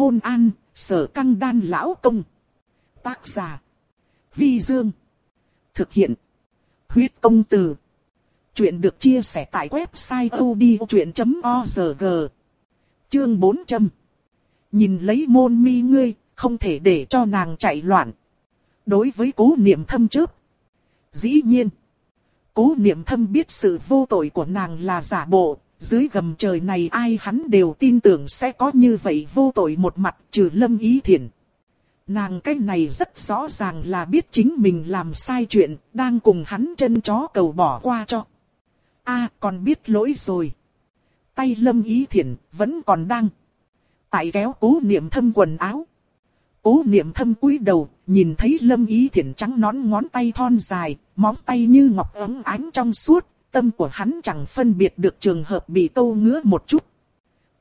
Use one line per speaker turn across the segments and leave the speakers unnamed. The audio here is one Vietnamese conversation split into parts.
Hôn an, sở căng đan lão công. Tác giả. Vi Dương. Thực hiện. Huyết công từ. Chuyện được chia sẻ tại website odchuyện.org. Chương 400. Nhìn lấy môn mi ngươi, không thể để cho nàng chạy loạn. Đối với cố niệm thâm chớp. Dĩ nhiên. Cố niệm thâm biết sự vô tội của nàng là giả bộ, dưới gầm trời này ai hắn đều tin tưởng sẽ có như vậy vô tội một mặt trừ lâm ý thiền. Nàng cái này rất rõ ràng là biết chính mình làm sai chuyện, đang cùng hắn chân chó cầu bỏ qua cho. a còn biết lỗi rồi. Tay lâm ý thiện, vẫn còn đang. Tại kéo cố niệm thâm quần áo. Cố niệm thâm cúi đầu, nhìn thấy lâm ý thiện trắng nón ngón tay thon dài, móng tay như ngọc ấm ánh trong suốt, tâm của hắn chẳng phân biệt được trường hợp bị câu ngứa một chút.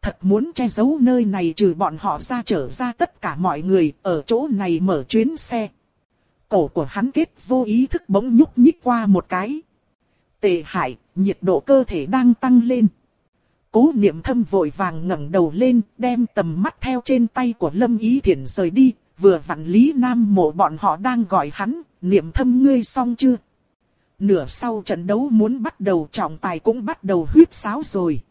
Thật muốn che giấu nơi này trừ bọn họ ra trở ra tất cả mọi người ở chỗ này mở chuyến xe. Cổ của hắn kết vô ý thức bỗng nhúc nhích qua một cái. Tệ hại, nhiệt độ cơ thể đang tăng lên. Cố niệm thâm vội vàng ngẩng đầu lên, đem tầm mắt theo trên tay của Lâm Ý Thiển rời đi, vừa vặn Lý Nam mộ bọn họ đang gọi hắn, niệm thâm ngươi xong chưa? Nửa sau trận đấu muốn bắt đầu trọng tài cũng bắt đầu huyết sáo rồi.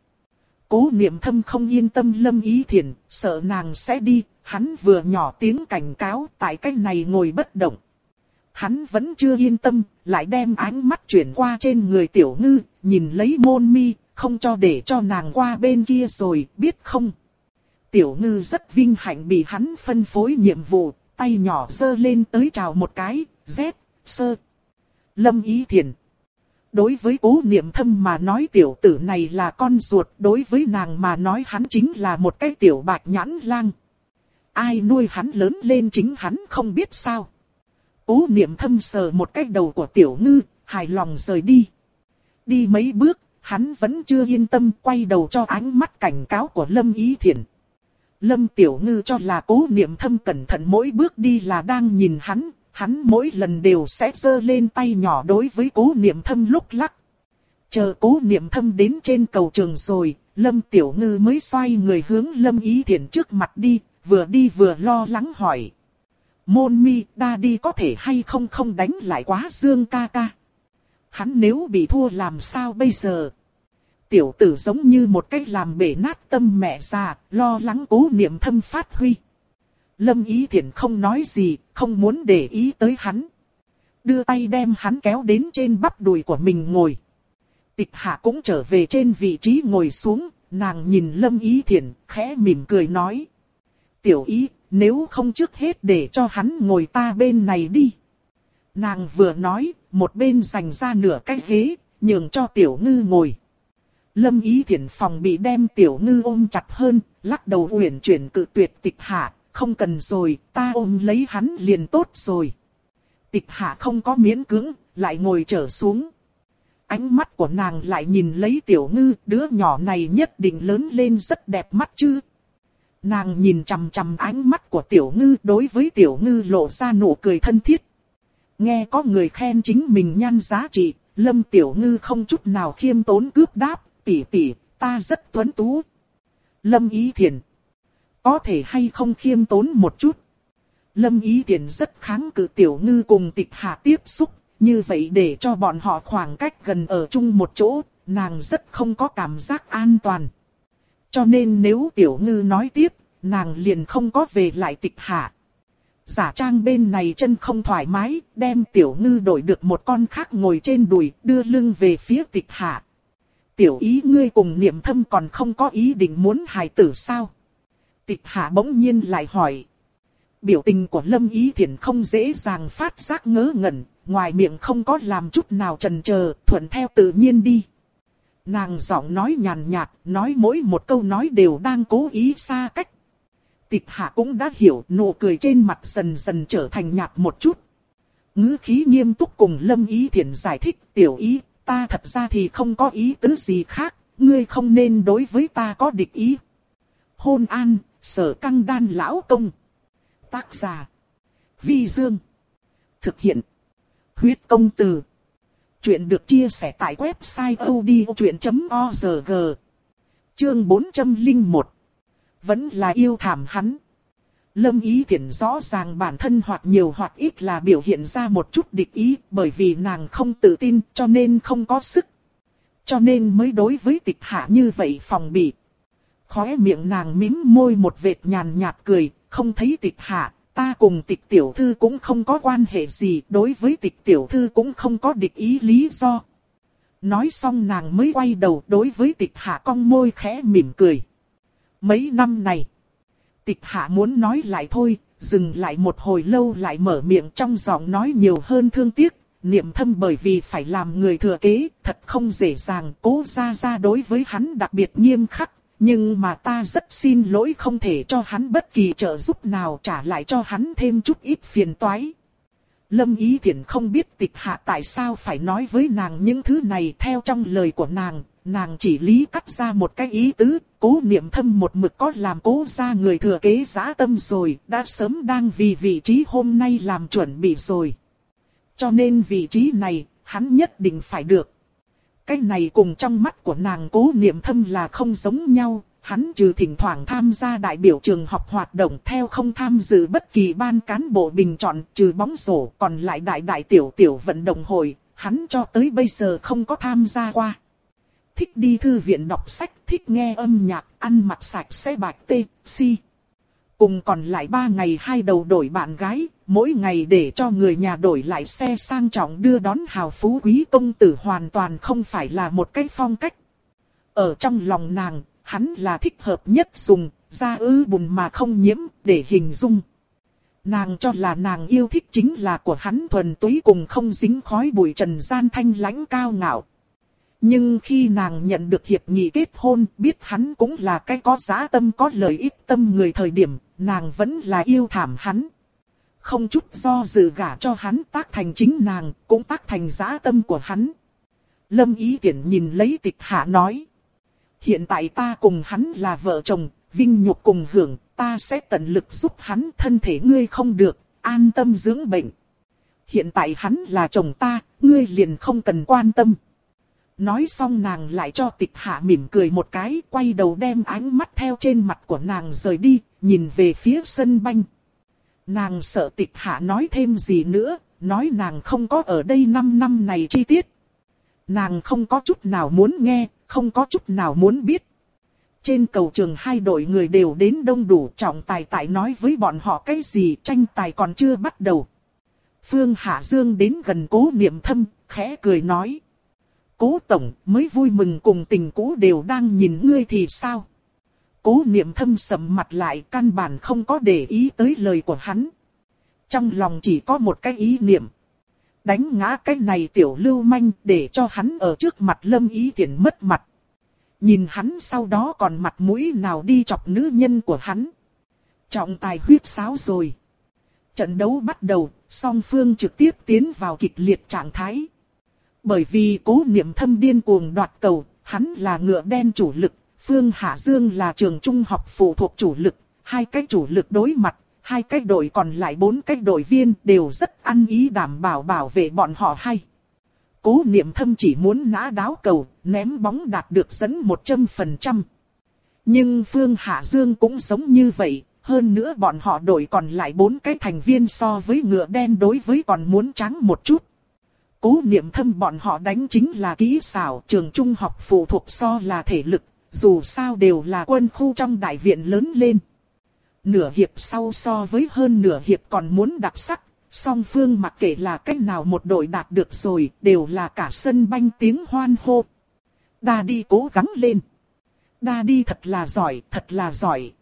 Cố niệm thâm không yên tâm Lâm Ý thiền, sợ nàng sẽ đi, hắn vừa nhỏ tiếng cảnh cáo tại cách này ngồi bất động. Hắn vẫn chưa yên tâm, lại đem ánh mắt chuyển qua trên người tiểu ngư, nhìn lấy môn mi, không cho để cho nàng qua bên kia rồi, biết không? Tiểu ngư rất vinh hạnh bị hắn phân phối nhiệm vụ, tay nhỏ giơ lên tới chào một cái, Z, sơ. Lâm Ý Thiền. Đối với cố niệm thâm mà nói tiểu tử này là con ruột, đối với nàng mà nói hắn chính là một cái tiểu bạch nhãn lang. Ai nuôi hắn lớn lên chính hắn không biết sao. Cố niệm thâm sờ một cái đầu của tiểu ngư, hài lòng rời đi. Đi mấy bước, hắn vẫn chưa yên tâm quay đầu cho ánh mắt cảnh cáo của Lâm Ý Thiển. Lâm Tiểu Ngư cho là cố niệm thâm cẩn thận mỗi bước đi là đang nhìn hắn, hắn mỗi lần đều sẽ giơ lên tay nhỏ đối với cố niệm thâm lúc lắc. Chờ cố niệm thâm đến trên cầu trường rồi, Lâm Tiểu Ngư mới xoay người hướng Lâm Ý Thiển trước mặt đi, vừa đi vừa lo lắng hỏi. Môn mi đa đi có thể hay không không đánh lại quá dương ca ca. Hắn nếu bị thua làm sao bây giờ? Tiểu tử giống như một cách làm bể nát tâm mẹ già, lo lắng cố niệm thâm phát huy. Lâm Ý Thiển không nói gì, không muốn để ý tới hắn. Đưa tay đem hắn kéo đến trên bắp đùi của mình ngồi. Tịch hạ cũng trở về trên vị trí ngồi xuống, nàng nhìn Lâm Ý Thiển, khẽ mỉm cười nói. Tiểu ý, nếu không trước hết để cho hắn ngồi ta bên này đi. Nàng vừa nói, một bên dành ra nửa cái ghế, nhường cho tiểu ngư ngồi. Lâm ý thiện phòng bị đem tiểu ngư ôm chặt hơn, lắc đầu uyển chuyển cự tuyệt tịch hạ, không cần rồi, ta ôm lấy hắn liền tốt rồi. Tịch hạ không có miễn cưỡng, lại ngồi trở xuống. Ánh mắt của nàng lại nhìn lấy tiểu ngư, đứa nhỏ này nhất định lớn lên rất đẹp mắt chứ. Nàng nhìn chằm chằm ánh mắt của tiểu ngư đối với tiểu ngư lộ ra nụ cười thân thiết. Nghe có người khen chính mình nhan giá trị, lâm tiểu ngư không chút nào khiêm tốn cướp đáp, tỷ tỷ, ta rất tuấn tú. Lâm ý thiền. Có thể hay không khiêm tốn một chút. Lâm ý tiền rất kháng cự tiểu ngư cùng tịch hạ tiếp xúc, như vậy để cho bọn họ khoảng cách gần ở chung một chỗ, nàng rất không có cảm giác an toàn. Cho nên nếu tiểu ngư nói tiếp, nàng liền không có về lại tịch hạ. Giả trang bên này chân không thoải mái, đem tiểu ngư đổi được một con khác ngồi trên đùi, đưa lưng về phía tịch hạ. Tiểu ý ngươi cùng niệm thâm còn không có ý định muốn hài tử sao? Tịch hạ bỗng nhiên lại hỏi. Biểu tình của Lâm Ý Thiển không dễ dàng phát giác ngớ ngẩn, ngoài miệng không có làm chút nào trần chờ thuận theo tự nhiên đi. Nàng giọng nói nhàn nhạt, nói mỗi một câu nói đều đang cố ý xa cách. Tịch hạ cũng đã hiểu nụ cười trên mặt dần dần trở thành nhạt một chút. ngữ khí nghiêm túc cùng Lâm Ý Thiển giải thích tiểu ý, ta thật ra thì không có ý tứ gì khác, ngươi không nên đối với ta có địch ý. Hôn an, sở căng đan lão công. Tác giả. Vi Dương. Thực hiện. Huyết công từ. Chuyện được chia sẻ tại website odchuyện.org Chương 401 Vẫn là yêu thảm hắn. Lâm Ý Thiển rõ ràng bản thân hoặc nhiều hoặc ít là biểu hiện ra một chút địch ý bởi vì nàng không tự tin cho nên không có sức. Cho nên mới đối với tịch hạ như vậy phòng bị. Khóe miệng nàng mím môi một vệt nhàn nhạt cười, không thấy tịch hạ, ta cùng tịch tiểu thư cũng không có quan hệ gì, đối với tịch tiểu thư cũng không có địch ý lý do. Nói xong nàng mới quay đầu đối với tịch hạ cong môi khẽ mỉm cười. Mấy năm này, tịch hạ muốn nói lại thôi, dừng lại một hồi lâu lại mở miệng trong giọng nói nhiều hơn thương tiếc. Niệm thâm bởi vì phải làm người thừa kế, thật không dễ dàng cố ra ra đối với hắn đặc biệt nghiêm khắc. Nhưng mà ta rất xin lỗi không thể cho hắn bất kỳ trợ giúp nào trả lại cho hắn thêm chút ít phiền toái. Lâm Ý Thiển không biết tịch hạ tại sao phải nói với nàng những thứ này theo trong lời của nàng, nàng chỉ lý cắt ra một cái ý tứ, cố niệm thâm một mực có làm cố ra người thừa kế giá tâm rồi, đã sớm đang vì vị trí hôm nay làm chuẩn bị rồi. Cho nên vị trí này, hắn nhất định phải được. Cái này cùng trong mắt của nàng cố niệm thâm là không giống nhau, hắn trừ thỉnh thoảng tham gia đại biểu trường học hoạt động theo không tham dự bất kỳ ban cán bộ bình chọn trừ bóng rổ còn lại đại đại tiểu tiểu vận động hội, hắn cho tới bây giờ không có tham gia qua. Thích đi thư viện đọc sách, thích nghe âm nhạc, ăn mặc sạch sẽ bạch tê, si. Cùng còn lại ba ngày hai đầu đổi bạn gái, mỗi ngày để cho người nhà đổi lại xe sang trọng đưa đón hào phú quý công tử hoàn toàn không phải là một cái phong cách. Ở trong lòng nàng, hắn là thích hợp nhất dùng, da ư bùn mà không nhiễm, để hình dung. Nàng cho là nàng yêu thích chính là của hắn thuần túy cùng không dính khói bụi trần gian thanh lãnh cao ngạo. Nhưng khi nàng nhận được hiệp nghị kết hôn, biết hắn cũng là cái có giá tâm có lợi ích tâm người thời điểm, nàng vẫn là yêu thảm hắn. Không chút do dự gả cho hắn tác thành chính nàng, cũng tác thành giá tâm của hắn. Lâm ý tiện nhìn lấy tịch hạ nói. Hiện tại ta cùng hắn là vợ chồng, vinh nhục cùng hưởng, ta sẽ tận lực giúp hắn thân thể ngươi không được, an tâm dưỡng bệnh. Hiện tại hắn là chồng ta, ngươi liền không cần quan tâm. Nói xong nàng lại cho tịch hạ mỉm cười một cái, quay đầu đem ánh mắt theo trên mặt của nàng rời đi, nhìn về phía sân banh. Nàng sợ tịch hạ nói thêm gì nữa, nói nàng không có ở đây 5 năm này chi tiết. Nàng không có chút nào muốn nghe, không có chút nào muốn biết. Trên cầu trường hai đội người đều đến đông đủ trọng tài tại nói với bọn họ cái gì tranh tài còn chưa bắt đầu. Phương Hạ Dương đến gần cố niệm thâm, khẽ cười nói. Cố tổng mới vui mừng cùng tình cũ đều đang nhìn ngươi thì sao? Cố niệm thâm sầm mặt lại căn bản không có để ý tới lời của hắn. Trong lòng chỉ có một cái ý niệm. Đánh ngã cái này tiểu lưu manh để cho hắn ở trước mặt lâm ý tiện mất mặt. Nhìn hắn sau đó còn mặt mũi nào đi chọc nữ nhân của hắn. Trọng tài huyết sáo rồi. Trận đấu bắt đầu, song phương trực tiếp tiến vào kịch liệt trạng thái. Bởi vì cố niệm thâm điên cuồng đoạt cầu, hắn là ngựa đen chủ lực, Phương Hạ Dương là trường trung học phụ thuộc chủ lực, hai cái chủ lực đối mặt, hai cái đội còn lại bốn cái đội viên đều rất ăn ý đảm bảo bảo vệ bọn họ hay. Cố niệm thâm chỉ muốn nã đáo cầu, ném bóng đạt được dẫn 100%. Nhưng Phương Hạ Dương cũng giống như vậy, hơn nữa bọn họ đội còn lại bốn cái thành viên so với ngựa đen đối với còn muốn trắng một chút. Cố niệm thâm bọn họ đánh chính là kỹ xảo trường trung học phụ thuộc so là thể lực, dù sao đều là quân khu trong đại viện lớn lên. Nửa hiệp sau so với hơn nửa hiệp còn muốn đặc sắc, song phương mặc kệ là cách nào một đội đạt được rồi, đều là cả sân banh tiếng hoan hô. Đa đi cố gắng lên. Đa đi thật là giỏi, thật là giỏi.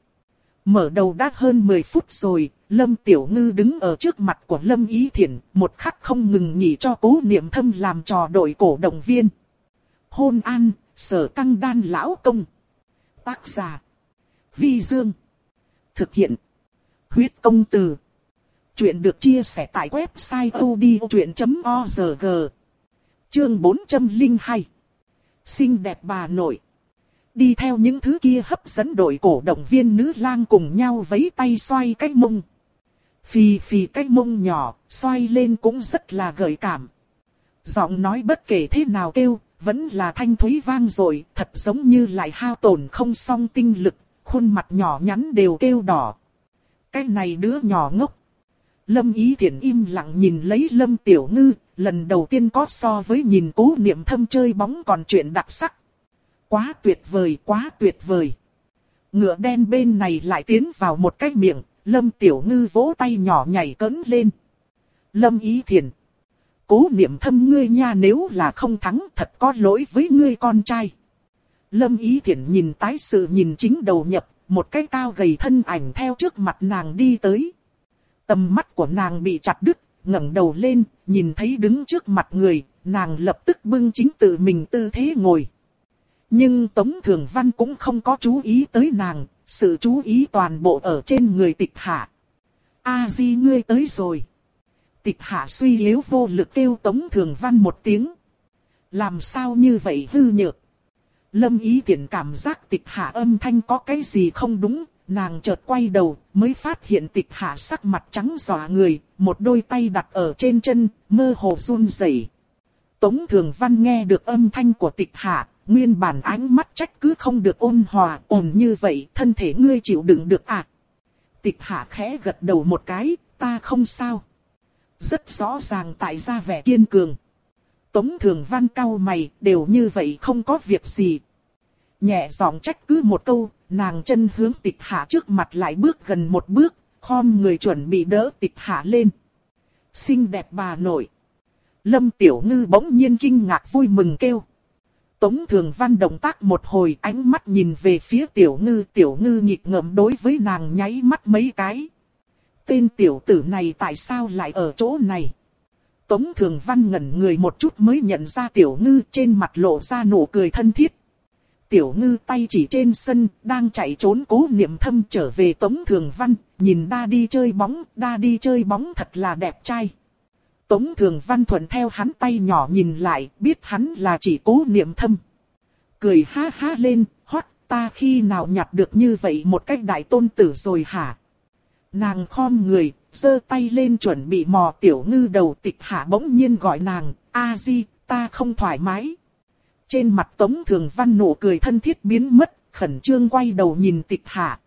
Mở đầu đã hơn 10 phút rồi, Lâm Tiểu Ngư đứng ở trước mặt của Lâm Ý Thiển, một khắc không ngừng nghỉ cho cố niệm thâm làm trò đội cổ động viên. Hôn an, sở căng đan lão công. Tác giả. Vi Dương. Thực hiện. Huyết công từ. Chuyện được chia sẻ tại website odchuyện.org. Chương 402. Xinh đẹp bà nội. Đi theo những thứ kia hấp dẫn đội cổ động viên nữ lang cùng nhau vấy tay xoay cái mông. Phì phì cái mông nhỏ, xoay lên cũng rất là gợi cảm. Giọng nói bất kể thế nào kêu, vẫn là thanh thúy vang rồi, thật giống như lại hao tổn không song tinh lực, khuôn mặt nhỏ nhắn đều kêu đỏ. Cái này đứa nhỏ ngốc. Lâm Ý Thiển im lặng nhìn lấy Lâm Tiểu Ngư, lần đầu tiên có so với nhìn cố niệm thâm chơi bóng còn chuyện đặc sắc. Quá tuyệt vời, quá tuyệt vời. Ngựa đen bên này lại tiến vào một cái miệng, Lâm Tiểu Ngư vỗ tay nhỏ nhảy cấn lên. Lâm Ý Thiển. Cố niệm thâm ngươi nha nếu là không thắng thật có lỗi với ngươi con trai. Lâm Ý Thiển nhìn tái sự nhìn chính đầu nhập, một cái cao gầy thân ảnh theo trước mặt nàng đi tới. Tầm mắt của nàng bị chặt đứt, ngẩng đầu lên, nhìn thấy đứng trước mặt người, nàng lập tức bưng chính tự mình tư thế ngồi. Nhưng Tống Thường Văn cũng không có chú ý tới nàng, sự chú ý toàn bộ ở trên người tịch hạ. A di ngươi tới rồi. Tịch hạ suy yếu vô lực kêu Tống Thường Văn một tiếng. Làm sao như vậy hư nhược. Lâm ý tiện cảm giác tịch hạ âm thanh có cái gì không đúng, nàng chợt quay đầu, mới phát hiện tịch hạ sắc mặt trắng dọa người, một đôi tay đặt ở trên chân, mơ hồ run rẩy. Tống Thường Văn nghe được âm thanh của tịch hạ, nguyên bản ánh mắt trách cứ không được ôn hòa, ổn như vậy, thân thể ngươi chịu đựng được à? Tịch hạ khẽ gật đầu một cái, ta không sao. Rất rõ ràng tại ra vẻ kiên cường. Tống Thường Văn cau mày, đều như vậy không có việc gì. Nhẹ giọng trách cứ một câu, nàng chân hướng tịch hạ trước mặt lại bước gần một bước, khom người chuẩn bị đỡ tịch hạ lên. Xinh đẹp bà nội. Lâm Tiểu Ngư bỗng nhiên kinh ngạc vui mừng kêu. Tống Thường Văn động tác một hồi ánh mắt nhìn về phía Tiểu Ngư. Tiểu Ngư nhịp ngợm đối với nàng nháy mắt mấy cái. Tên tiểu tử này tại sao lại ở chỗ này? Tống Thường Văn ngẩn người một chút mới nhận ra Tiểu Ngư trên mặt lộ ra nụ cười thân thiết. Tiểu Ngư tay chỉ trên sân, đang chạy trốn cố niệm thâm trở về Tống Thường Văn, nhìn đa đi chơi bóng, đa đi chơi bóng thật là đẹp trai. Tống Thường Văn thuận theo hắn tay nhỏ nhìn lại, biết hắn là chỉ cố niệm thâm. Cười ha ha lên, hót, ta khi nào nhặt được như vậy một cách đại tôn tử rồi hả? Nàng khom người, giơ tay lên chuẩn bị mò tiểu ngư đầu tịch hạ bỗng nhiên gọi nàng, a di, ta không thoải mái. Trên mặt Tống Thường Văn nụ cười thân thiết biến mất, khẩn trương quay đầu nhìn tịch hạ.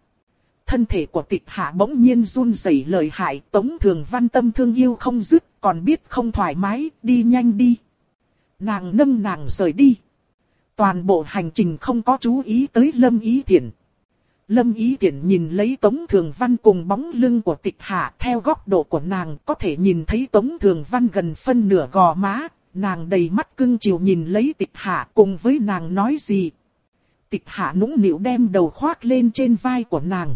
Thân thể của tịch hạ bỗng nhiên run rẩy lời hại, Tống Thường Văn tâm thương yêu không dứt, còn biết không thoải mái, đi nhanh đi. Nàng nâng nàng rời đi. Toàn bộ hành trình không có chú ý tới Lâm Ý thiện, Lâm Ý Tiễn nhìn lấy Tống Thường Văn cùng bóng lưng của tịch hạ theo góc độ của nàng có thể nhìn thấy Tống Thường Văn gần phân nửa gò má, nàng đầy mắt cưng chiều nhìn lấy tịch hạ cùng với nàng nói gì. Tịch hạ nũng nịu đem đầu khoác lên trên vai của nàng.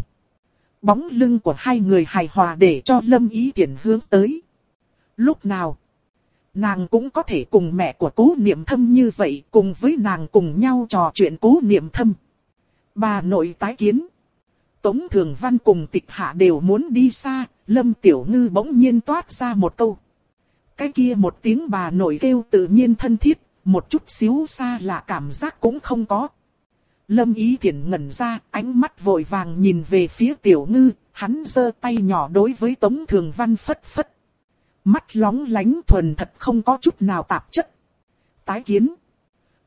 Bóng lưng của hai người hài hòa để cho Lâm Ý Tiễn hướng tới. Lúc nào, nàng cũng có thể cùng mẹ của cố niệm thâm như vậy cùng với nàng cùng nhau trò chuyện cố niệm thâm. Bà nội tái kiến. Tống Thường Văn cùng tịch hạ đều muốn đi xa, Lâm Tiểu Ngư bỗng nhiên toát ra một câu. Cái kia một tiếng bà nội kêu tự nhiên thân thiết, một chút xíu xa lạ cảm giác cũng không có. Lâm Ý Thiển ngẩn ra, ánh mắt vội vàng nhìn về phía Tiểu Ngư, hắn giơ tay nhỏ đối với Tống Thường Văn phất phất. Mắt lóng lánh thuần thật không có chút nào tạp chất. Tái kiến.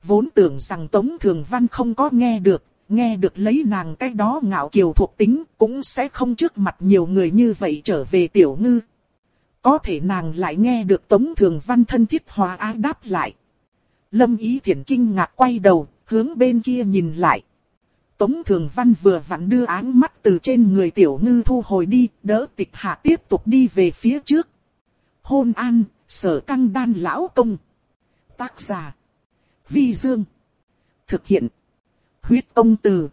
Vốn tưởng rằng Tống Thường Văn không có nghe được, nghe được lấy nàng cái đó ngạo kiều thuộc tính, cũng sẽ không trước mặt nhiều người như vậy trở về tiểu ngư. Có thể nàng lại nghe được Tống Thường Văn thân thiết hòa ái đáp lại. Lâm Ý Thiển kinh ngạc quay đầu, hướng bên kia nhìn lại. Tống Thường Văn vừa vặn đưa áng mắt từ trên người tiểu ngư thu hồi đi, đỡ tịch hạ tiếp tục đi về phía trước. Hôn an, sở căng đan lão công. Tác giả. Vi Dương. Thực hiện. Huyết công từ.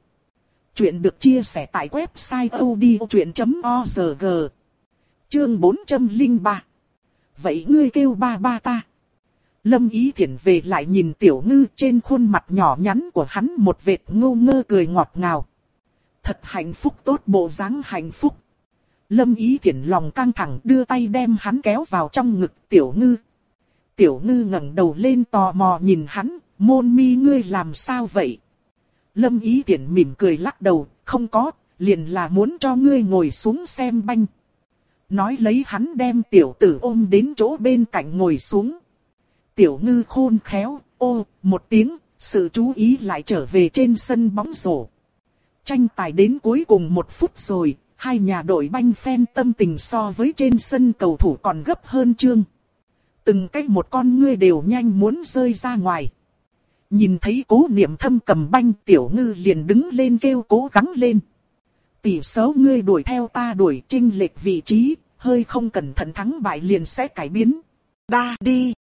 Chuyện được chia sẻ tại website odchuyện.org. Chương 403. Vậy ngươi kêu ba ba ta. Lâm Ý Thiển về lại nhìn Tiểu Ngư trên khuôn mặt nhỏ nhắn của hắn một vệt ngô ngơ cười ngọt ngào. Thật hạnh phúc tốt bộ dáng hạnh phúc. Lâm Ý Thiển lòng căng thẳng đưa tay đem hắn kéo vào trong ngực Tiểu Ngư. Tiểu Ngư ngẩng đầu lên tò mò nhìn hắn, môn mi ngươi làm sao vậy? Lâm Ý Tiễn mỉm cười lắc đầu, không có, liền là muốn cho ngươi ngồi xuống xem banh. Nói lấy hắn đem tiểu tử ôm đến chỗ bên cạnh ngồi xuống. Tiểu ngư khôn khéo, ô, một tiếng, sự chú ý lại trở về trên sân bóng rổ. Tranh tài đến cuối cùng một phút rồi, hai nhà đội banh phen tâm tình so với trên sân cầu thủ còn gấp hơn chương. Từng cách một con ngươi đều nhanh muốn rơi ra ngoài. Nhìn thấy cố niệm thâm cầm banh tiểu ngư liền đứng lên kêu cố gắng lên. Tỷ số ngươi đuổi theo ta đuổi trinh lệch vị trí, hơi không cẩn thận thắng bại liền sẽ cải biến. Đa đi!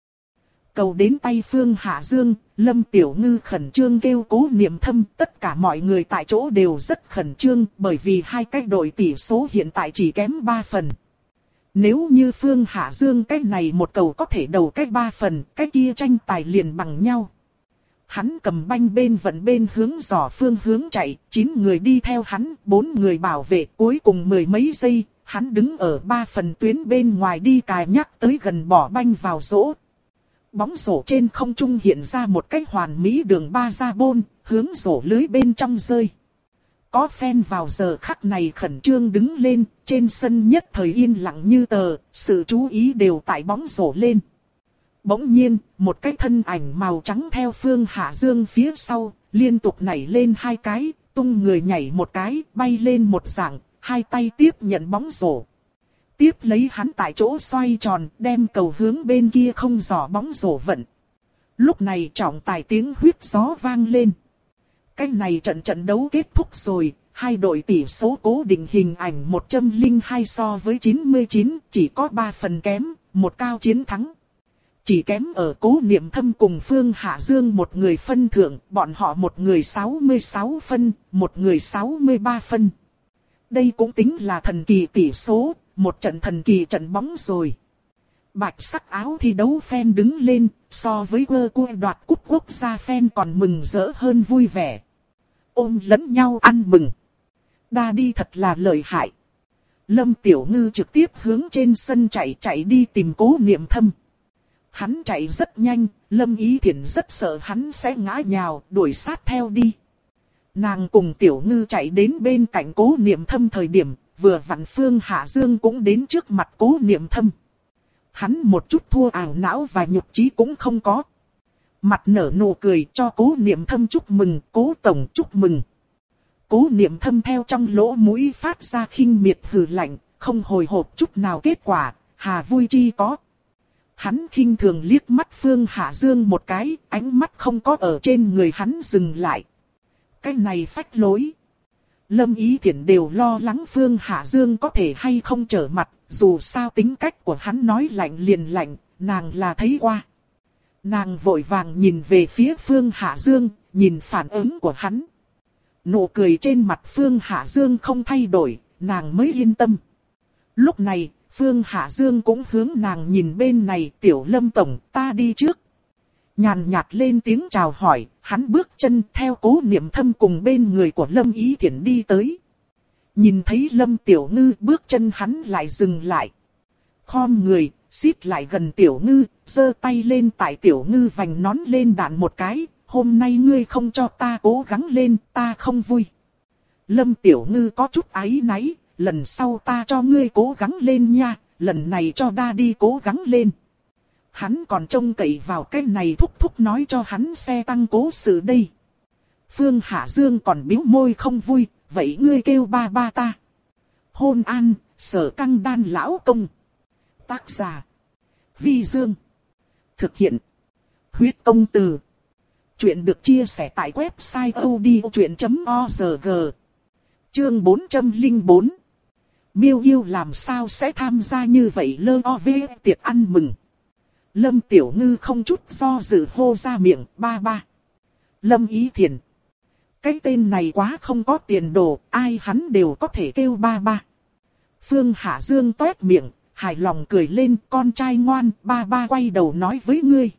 Cầu đến tay Phương Hạ Dương, Lâm Tiểu Ngư khẩn trương kêu cố niệm thâm. Tất cả mọi người tại chỗ đều rất khẩn trương bởi vì hai cái đội tỷ số hiện tại chỉ kém 3 phần. Nếu như Phương Hạ Dương cái này một cầu có thể đầu cái 3 phần, cái kia tranh tài liền bằng nhau. Hắn cầm banh bên vận bên hướng dò phương hướng chạy, 9 người đi theo hắn, 4 người bảo vệ, cuối cùng mười mấy giây, hắn đứng ở ba phần tuyến bên ngoài đi cài nhắc tới gần bỏ banh vào rỗ. Bóng rổ trên không trung hiện ra một cách hoàn mỹ đường ba ra bôn, hướng rổ lưới bên trong rơi. Có phen vào giờ khắc này khẩn trương đứng lên, trên sân nhất thời yên lặng như tờ, sự chú ý đều tại bóng rổ lên. Bỗng nhiên, một cái thân ảnh màu trắng theo phương hạ dương phía sau, liên tục nảy lên hai cái, tung người nhảy một cái, bay lên một dạng, hai tay tiếp nhận bóng rổ. Tiếp lấy hắn tại chỗ xoay tròn, đem cầu hướng bên kia không dò bóng rổ vận. Lúc này trọng tài tiếng huyết gió vang lên. Cái này trận trận đấu kết thúc rồi, hai đội tỷ số cố định hình ảnh 102 so với 99, chỉ có 3 phần kém, một cao chiến thắng. Chỉ kém ở cố niệm thâm cùng Phương Hạ Dương một người phân thượng, bọn họ một người 66 phân, một người 63 phân. Đây cũng tính là thần kỳ tỷ số, một trận thần kỳ trận bóng rồi. Bạch sắc áo thi đấu fan đứng lên, so với quơ quơ đoạt cúp quốc gia fan còn mừng rỡ hơn vui vẻ. Ôm lẫn nhau ăn mừng. Đa đi thật là lợi hại. Lâm Tiểu Ngư trực tiếp hướng trên sân chạy chạy đi tìm cố niệm thâm. Hắn chạy rất nhanh, Lâm Ý Thiển rất sợ hắn sẽ ngã nhào, đuổi sát theo đi. Nàng cùng Tiểu Ngư chạy đến bên cạnh cố niệm thâm thời điểm, vừa vặn Phương Hạ Dương cũng đến trước mặt cố niệm thâm. Hắn một chút thua ảo não và nhục trí cũng không có. Mặt nở nụ cười cho cố niệm thâm chúc mừng, cố tổng chúc mừng. Cố niệm thâm theo trong lỗ mũi phát ra khinh miệt hừ lạnh, không hồi hộp chút nào kết quả, hà vui chi có. Hắn khinh thường liếc mắt Phương Hạ Dương một cái, ánh mắt không có ở trên người hắn dừng lại. Cái này phách lối. Lâm Ý Thiển đều lo lắng Phương Hạ Dương có thể hay không trở mặt, dù sao tính cách của hắn nói lạnh liền lạnh, nàng là thấy qua. Nàng vội vàng nhìn về phía Phương Hạ Dương, nhìn phản ứng của hắn. Nụ cười trên mặt Phương Hạ Dương không thay đổi, nàng mới yên tâm. Lúc này, Phương Hạ Dương cũng hướng nàng nhìn bên này tiểu lâm tổng ta đi trước. Nhàn nhạt lên tiếng chào hỏi, hắn bước chân theo cố niệm thâm cùng bên người của Lâm Ý thiện đi tới. Nhìn thấy Lâm Tiểu Ngư bước chân hắn lại dừng lại. Khom người, xít lại gần Tiểu Ngư, giơ tay lên tại Tiểu Ngư vành nón lên đạn một cái, hôm nay ngươi không cho ta cố gắng lên, ta không vui. Lâm Tiểu Ngư có chút áy náy, lần sau ta cho ngươi cố gắng lên nha, lần này cho đa đi cố gắng lên. Hắn còn trông cậy vào cái này thúc thúc nói cho hắn xe tăng cố sự đây. Phương Hạ Dương còn biếu môi không vui, vậy ngươi kêu ba ba ta. Hôn an, sở căng đan lão công. Tác giả. Vi Dương. Thực hiện. Huyết công từ. Chuyện được chia sẻ tại website odchuyện.org. Chương 404 Miêu yêu làm sao sẽ tham gia như vậy lơ o vê tiệc ăn mừng. Lâm Tiểu Ngư không chút do dự hô ra miệng, ba ba. Lâm Ý Thiền. Cái tên này quá không có tiền đồ, ai hắn đều có thể kêu ba ba. Phương Hạ Dương toét miệng, hài lòng cười lên, con trai ngoan, ba ba quay đầu nói với ngươi.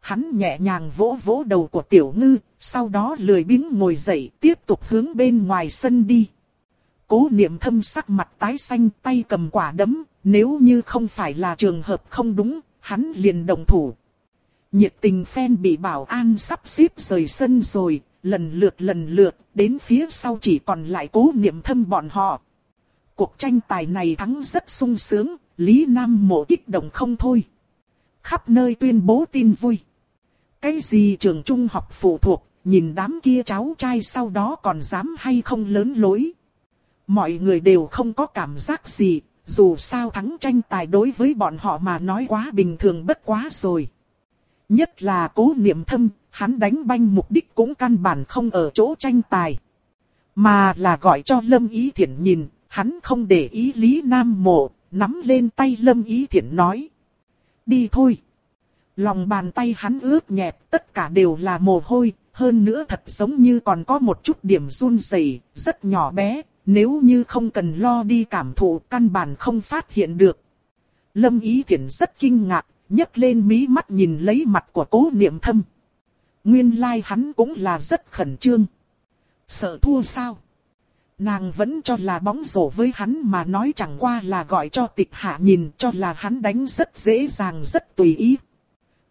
Hắn nhẹ nhàng vỗ vỗ đầu của Tiểu Ngư, sau đó lười biếng ngồi dậy, tiếp tục hướng bên ngoài sân đi. Cố niệm thâm sắc mặt tái xanh tay cầm quả đấm, nếu như không phải là trường hợp không đúng, hắn liền đồng thủ. Nhiệt tình phen bị bảo an sắp xếp rời sân rồi, lần lượt lần lượt, đến phía sau chỉ còn lại cố niệm thâm bọn họ. Cuộc tranh tài này thắng rất sung sướng, Lý Nam mộ kích động không thôi. Khắp nơi tuyên bố tin vui. Cái gì trường trung học phụ thuộc, nhìn đám kia cháu trai sau đó còn dám hay không lớn lối. Mọi người đều không có cảm giác gì, dù sao thắng tranh tài đối với bọn họ mà nói quá bình thường bất quá rồi. Nhất là cố niệm thâm, hắn đánh banh mục đích cũng căn bản không ở chỗ tranh tài. Mà là gọi cho Lâm Ý Thiển nhìn, hắn không để ý Lý Nam Mộ, nắm lên tay Lâm Ý Thiển nói. Đi thôi. Lòng bàn tay hắn ướt nhẹp, tất cả đều là mồ hôi, hơn nữa thật giống như còn có một chút điểm run rẩy, rất nhỏ bé, nếu như không cần lo đi cảm thụ căn bản không phát hiện được. Lâm Ý Thiển rất kinh ngạc, nhấc lên mí mắt nhìn lấy mặt của cố niệm thâm. Nguyên lai like hắn cũng là rất khẩn trương. Sợ thua sao? Nàng vẫn cho là bóng rổ với hắn mà nói chẳng qua là gọi cho tịch hạ nhìn cho là hắn đánh rất dễ dàng rất tùy ý.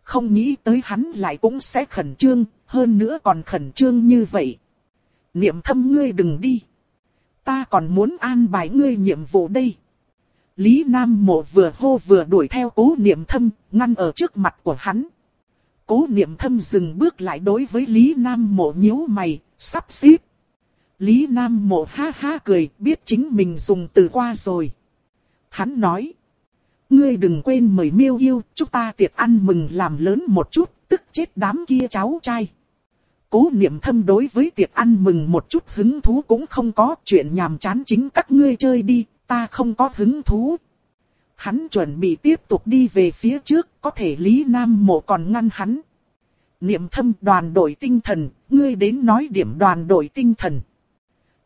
Không nghĩ tới hắn lại cũng sẽ khẩn trương, hơn nữa còn khẩn trương như vậy. Niệm thâm ngươi đừng đi. Ta còn muốn an bài ngươi nhiệm vụ đây. Lý Nam Mộ vừa hô vừa đuổi theo cố niệm thâm, ngăn ở trước mặt của hắn. Cố niệm thâm dừng bước lại đối với Lý Nam Mộ nhíu mày, sắp xếp. Lý Nam Mộ ha ha cười, biết chính mình dùng từ qua rồi. Hắn nói. Ngươi đừng quên mời miêu yêu, chúng ta tiệc ăn mừng làm lớn một chút, tức chết đám kia cháu trai. Cố niệm thâm đối với tiệc ăn mừng một chút hứng thú cũng không có, chuyện nhàm chán chính các ngươi chơi đi, ta không có hứng thú. Hắn chuẩn bị tiếp tục đi về phía trước, có thể Lý Nam Mộ còn ngăn hắn. Niệm thâm đoàn đội tinh thần, ngươi đến nói điểm đoàn đội tinh thần.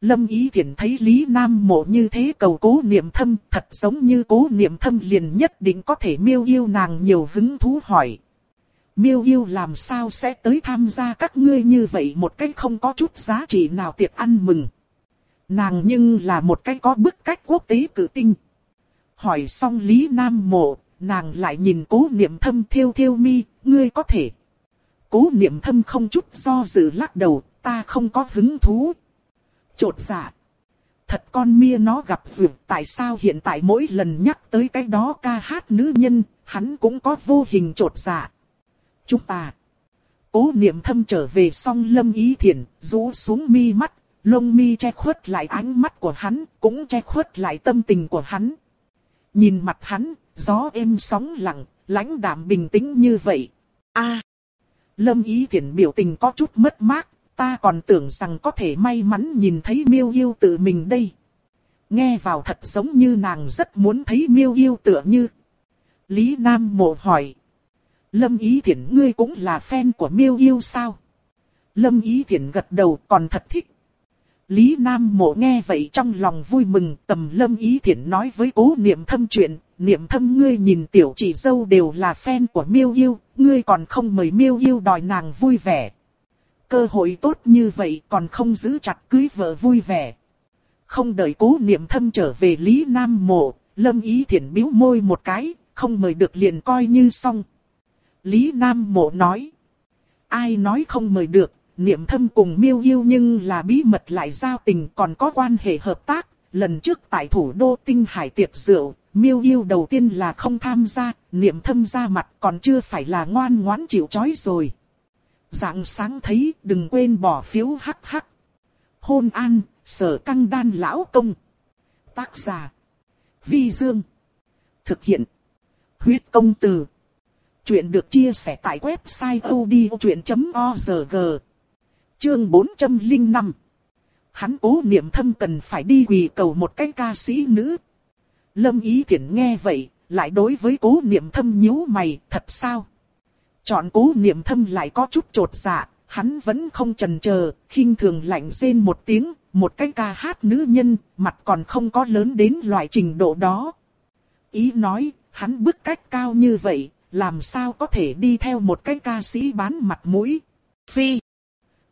Lâm Ý Thiển thấy Lý Nam Mộ như thế cầu cố niệm thâm, thật giống như cố niệm thâm liền nhất định có thể miêu yêu nàng nhiều hứng thú hỏi. Miêu yêu làm sao sẽ tới tham gia các ngươi như vậy một cách không có chút giá trị nào tiệc ăn mừng. Nàng nhưng là một cách có bức cách quốc tế cử tinh. Hỏi xong Lý Nam Mộ, nàng lại nhìn cố niệm thâm thiêu thiêu mi, ngươi có thể. Cố niệm thâm không chút do dự lắc đầu, ta không có hứng thú. Chột dạ. Thật con mia nó gặp vượt, tại sao hiện tại mỗi lần nhắc tới cái đó ca hát nữ nhân, hắn cũng có vô hình chột dạ. Chúng ta. Cố niệm thâm trở về song lâm ý thiền, rũ xuống mi mắt, lông mi che khuất lại ánh mắt của hắn, cũng che khuất lại tâm tình của hắn. Nhìn mặt hắn, gió êm sóng lặng, lãnh đạm bình tĩnh như vậy. a à, Lâm ý thiền biểu tình có chút mất mát, ta còn tưởng rằng có thể may mắn nhìn thấy miêu yêu tự mình đây. Nghe vào thật giống như nàng rất muốn thấy miêu yêu tựa như. Lý Nam Mộ hỏi. Lâm Ý Thiển ngươi cũng là fan của miêu yêu sao? Lâm Ý Thiển gật đầu còn thật thích. Lý Nam Mộ nghe vậy trong lòng vui mừng tầm Lâm Ý Thiển nói với cố niệm thâm chuyện. Niệm thâm ngươi nhìn tiểu chị dâu đều là fan của miêu yêu, ngươi còn không mời miêu yêu đòi nàng vui vẻ. Cơ hội tốt như vậy còn không giữ chặt cưới vợ vui vẻ. Không đợi cố niệm thâm trở về Lý Nam Mộ, Lâm Ý Thiển biếu môi một cái, không mời được liền coi như xong. Lý Nam Mộ nói. Ai nói không mời được, niệm thâm cùng miêu yêu nhưng là bí mật lại giao tình còn có quan hệ hợp tác. Lần trước tại thủ đô Tinh Hải tiệc rượu, miêu yêu đầu tiên là không tham gia, niệm thâm ra mặt còn chưa phải là ngoan ngoãn chịu chói rồi. Dạng sáng thấy đừng quên bỏ phiếu hắc hắc. Hôn an, sở căng đan lão công. Tác giả. Vi Dương. Thực hiện. Huyết công từ. Chuyện được chia sẻ tại website odchuyện.org. Chương 405. Hắn cố niệm thâm cần phải đi quỳ cầu một cái ca sĩ nữ. Lâm Ý Thiển nghe vậy, lại đối với cố niệm thâm nhíu mày, thật sao? Chọn cố niệm thâm lại có chút trột dạ, hắn vẫn không chần chờ, khinh thường lạnh rên một tiếng, một cái ca hát nữ nhân, mặt còn không có lớn đến loại trình độ đó. Ý nói, hắn bức cách cao như vậy, làm sao có thể đi theo một cái ca sĩ bán mặt mũi. Phi.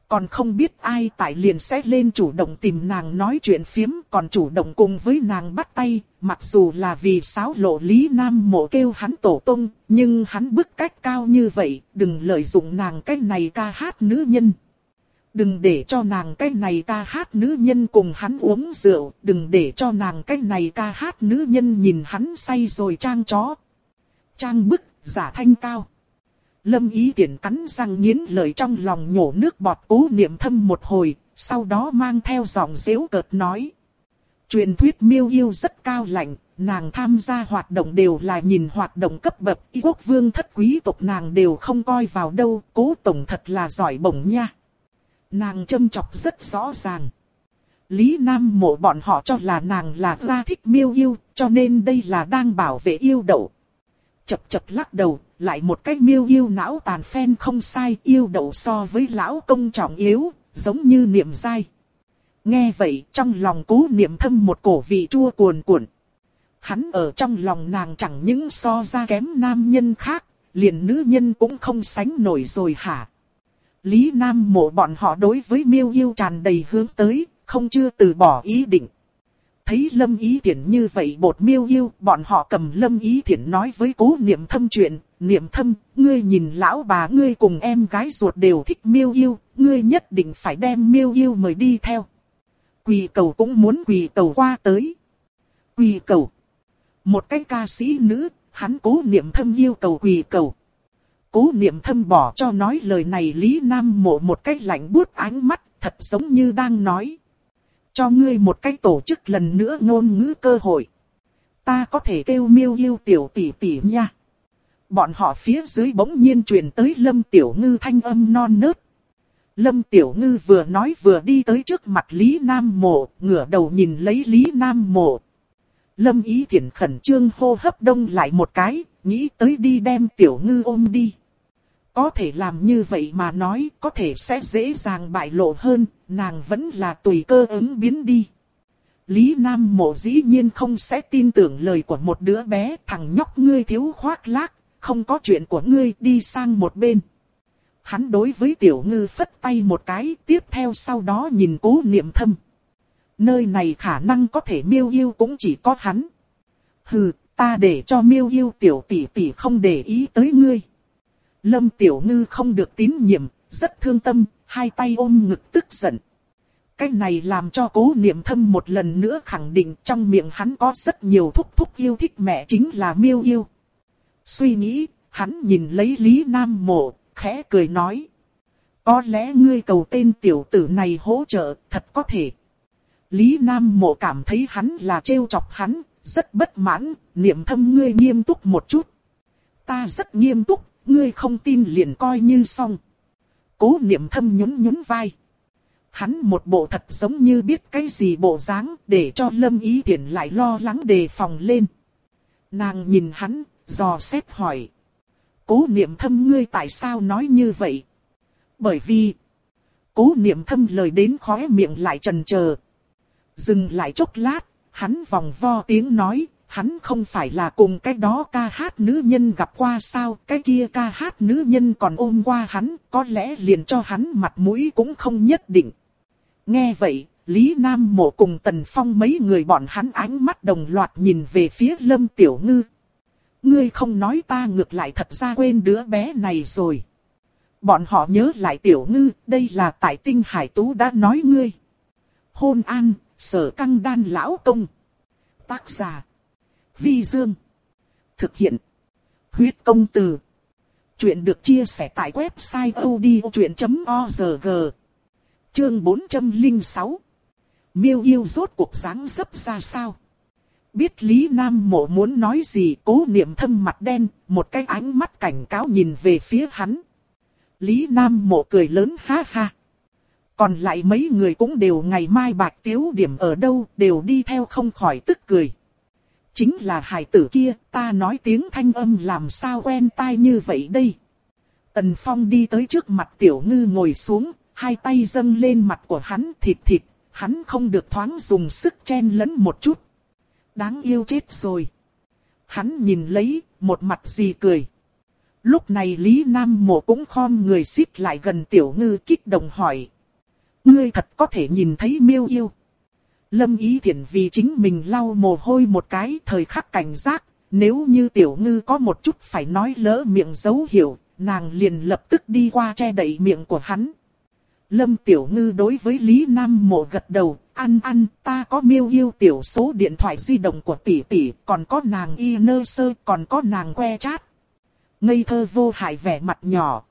Còn không biết ai tại liền sẽ lên chủ động tìm nàng nói chuyện phiếm còn chủ động cùng với nàng bắt tay, mặc dù là vì sáo lộ Lý Nam mộ kêu hắn tổ tung, nhưng hắn bức cách cao như vậy, đừng lợi dụng nàng cái này ca hát nữ nhân. Đừng để cho nàng cái này ca hát nữ nhân cùng hắn uống rượu, đừng để cho nàng cái này ca hát nữ nhân nhìn hắn say rồi trang chó. Trang bức, giả thanh cao. Lâm ý tiện cắn răng nghiến lời trong lòng nhổ nước bọt cố niệm thâm một hồi, sau đó mang theo giọng dễu cợt nói. Truyền thuyết miêu yêu rất cao lạnh, nàng tham gia hoạt động đều là nhìn hoạt động cấp bậc, y quốc vương thất quý tộc nàng đều không coi vào đâu, cố tổng thật là giỏi bổng nha. Nàng châm chọc rất rõ ràng. Lý Nam mộ bọn họ cho là nàng là gia thích miêu yêu, cho nên đây là đang bảo vệ yêu đậu. Chập chập lắc đầu, lại một cách miêu yêu não tàn phen không sai, yêu đậu so với lão công trọng yếu, giống như niệm dai. Nghe vậy trong lòng cố niệm thâm một cổ vị chua cuồn cuộn. Hắn ở trong lòng nàng chẳng những so ra kém nam nhân khác, liền nữ nhân cũng không sánh nổi rồi hả. Lý Nam mộ bọn họ đối với miêu yêu tràn đầy hướng tới, không chưa từ bỏ ý định. Thấy Lâm Ý Thiển như vậy bột miêu yêu, bọn họ cầm Lâm Ý Thiển nói với cố niệm thâm chuyện, niệm thâm, ngươi nhìn lão bà ngươi cùng em gái ruột đều thích miêu yêu, ngươi nhất định phải đem miêu yêu mời đi theo. Quỳ cầu cũng muốn quỳ cầu qua tới. Quỳ cầu. Một cái ca sĩ nữ, hắn cố niệm thâm yêu cầu quỳ cầu. Cố niệm thâm bỏ cho nói lời này Lý Nam mộ một cách lạnh buốt ánh mắt, thật giống như đang nói. Cho ngươi một cách tổ chức lần nữa ngôn ngữ cơ hội. Ta có thể kêu miêu yêu tiểu tỷ tỷ nha. Bọn họ phía dưới bỗng nhiên truyền tới lâm tiểu ngư thanh âm non nớt. Lâm Tiểu Ngư vừa nói vừa đi tới trước mặt Lý Nam Mộ, ngửa đầu nhìn lấy Lý Nam Mộ. Lâm Ý Thiển khẩn trương hô hấp đông lại một cái, nghĩ tới đi đem Tiểu Ngư ôm đi. Có thể làm như vậy mà nói, có thể sẽ dễ dàng bại lộ hơn, nàng vẫn là tùy cơ ứng biến đi. Lý Nam Mộ dĩ nhiên không sẽ tin tưởng lời của một đứa bé, thằng nhóc ngươi thiếu khoác lác, không có chuyện của ngươi đi sang một bên hắn đối với tiểu ngư phất tay một cái, tiếp theo sau đó nhìn cố niệm thâm. Nơi này khả năng có thể miêu yêu cũng chỉ có hắn. Hừ, ta để cho miêu yêu tiểu tỷ tỷ không để ý tới ngươi. Lâm tiểu ngư không được tín nhiệm, rất thương tâm, hai tay ôm ngực tức giận. Cái này làm cho cố niệm thâm một lần nữa khẳng định trong miệng hắn có rất nhiều thúc thúc yêu thích mẹ chính là miêu yêu. Suy nghĩ, hắn nhìn lấy Lý Nam Mộ, khẽ cười nói. Có lẽ ngươi cầu tên tiểu tử này hỗ trợ, thật có thể. Lý Nam Mộ cảm thấy hắn là trêu chọc hắn, rất bất mãn, niệm thâm ngươi nghiêm túc một chút. Ta rất nghiêm túc, ngươi không tin liền coi như xong. Cố niệm thâm nhún nhún vai. Hắn một bộ thật giống như biết cái gì bộ dáng để cho Lâm Ý Thiển lại lo lắng đề phòng lên. Nàng nhìn hắn, dò xét hỏi. Cố niệm thâm ngươi tại sao nói như vậy? Bởi vì, cố niệm thâm lời đến khóe miệng lại trần chờ Dừng lại chốc lát, hắn vòng vo tiếng nói, hắn không phải là cùng cái đó ca hát nữ nhân gặp qua sao, cái kia ca hát nữ nhân còn ôm qua hắn, có lẽ liền cho hắn mặt mũi cũng không nhất định. Nghe vậy, Lý Nam Mộ cùng Tần Phong mấy người bọn hắn ánh mắt đồng loạt nhìn về phía Lâm Tiểu Ngư. Ngươi không nói ta ngược lại thật ra quên đứa bé này rồi. Bọn họ nhớ lại tiểu ngư, đây là tại tinh hải tú đã nói ngươi. Hôn an, sở căng đan lão công. Tác giả. Vi Dương. Thực hiện. Huyết công từ. Chuyện được chia sẻ tại website odchuyện.org. Chương 406. Miêu yêu rốt cuộc dáng dấp ra sao? Biết Lý Nam Mộ muốn nói gì cố niệm thâm mặt đen, một cái ánh mắt cảnh cáo nhìn về phía hắn. Lý Nam Mộ cười lớn ha ha. Còn lại mấy người cũng đều ngày mai bạc tiếu điểm ở đâu đều đi theo không khỏi tức cười. Chính là hải tử kia, ta nói tiếng thanh âm làm sao quen tai như vậy đây. Tần Phong đi tới trước mặt tiểu ngư ngồi xuống, hai tay dâng lên mặt của hắn thịt thịt, hắn không được thoáng dùng sức chen lấn một chút. Đáng yêu chết rồi. Hắn nhìn lấy, một mặt gì cười. Lúc này Lý Nam Mộ cũng khom người xích lại gần tiểu ngư kích động hỏi. Ngươi thật có thể nhìn thấy miêu yêu. Lâm Ý Thiển vì chính mình lau mồ hôi một cái thời khắc cảnh giác, nếu như tiểu ngư có một chút phải nói lỡ miệng dấu hiệu, nàng liền lập tức đi qua che đậy miệng của hắn. Lâm Tiểu Ngư đối với Lý Nam Mộ gật đầu, ăn ăn, ta có miêu yêu tiểu số điện thoại di động của tỷ tỷ, còn có nàng y nơ sơ, còn có nàng que Chát. Ngây thơ vô hại vẻ mặt nhỏ.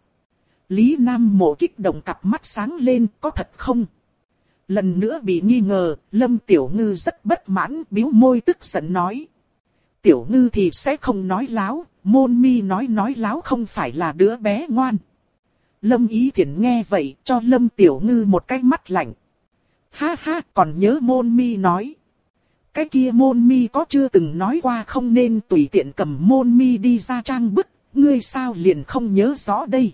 Lý Nam Mộ kích động cặp mắt sáng lên, có thật không? Lần nữa bị nghi ngờ, Lâm Tiểu Ngư rất bất mãn, biếu môi tức giận nói. Tiểu Ngư thì sẽ không nói láo, môn mi nói nói láo không phải là đứa bé ngoan. Lâm Ý Thiển nghe vậy, cho Lâm Tiểu Ngư một cái mắt lạnh. Ha ha, còn nhớ môn mi nói. Cái kia môn mi có chưa từng nói qua không nên tùy tiện cầm môn mi đi ra trang bức, ngươi sao liền không nhớ rõ đây.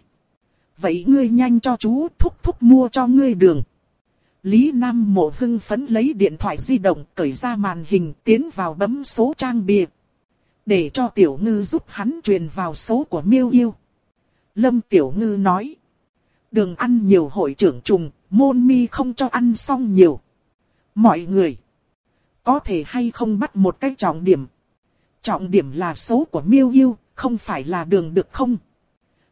Vậy ngươi nhanh cho chú thúc thúc mua cho ngươi đường. Lý Nam Mộ hưng phấn lấy điện thoại di động cởi ra màn hình tiến vào bấm số trang bìa. Để cho Tiểu Ngư giúp hắn truyền vào số của miêu yêu. Lâm Tiểu Ngư nói. Đường ăn nhiều hội trưởng trùng, môn mi không cho ăn xong nhiều. Mọi người. Có thể hay không bắt một cái trọng điểm. Trọng điểm là số của miêu yêu, không phải là đường được không?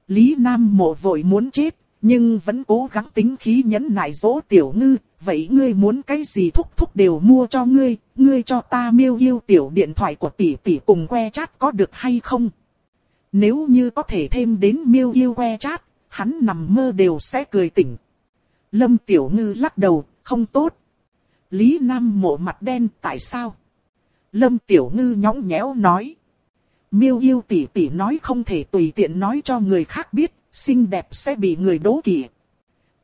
Lý Nam mộ vội muốn chết, nhưng vẫn cố gắng tính khí nhẫn nại dỗ tiểu ngư. Vậy ngươi muốn cái gì thúc thúc đều mua cho ngươi, ngươi cho ta miêu yêu tiểu điện thoại của tỷ tỷ cùng que chat có được hay không? Nếu như có thể thêm đến miêu yêu que chat, hắn nằm mơ đều sẽ cười tỉnh. Lâm Tiểu Ngư lắc đầu, không tốt. Lý Nam mộ mặt đen, tại sao? Lâm Tiểu Ngư nhõng nhẽo nói. Miêu yêu tỷ tỷ nói không thể tùy tiện nói cho người khác biết, xinh đẹp sẽ bị người đố kỵ.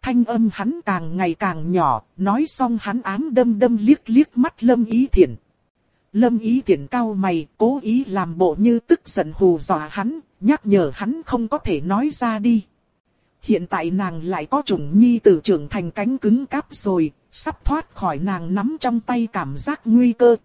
Thanh âm hắn càng ngày càng nhỏ, nói xong hắn ám đâm đâm liếc liếc mắt Lâm Ý Thiển. Lâm Ý Thiển cao mày, cố ý làm bộ như tức giận hù dọa hắn, nhắc nhở hắn không có thể nói ra đi. Hiện tại nàng lại có chủng nhi tử trưởng thành cánh cứng cáp rồi, sắp thoát khỏi nàng nắm trong tay cảm giác nguy cơ.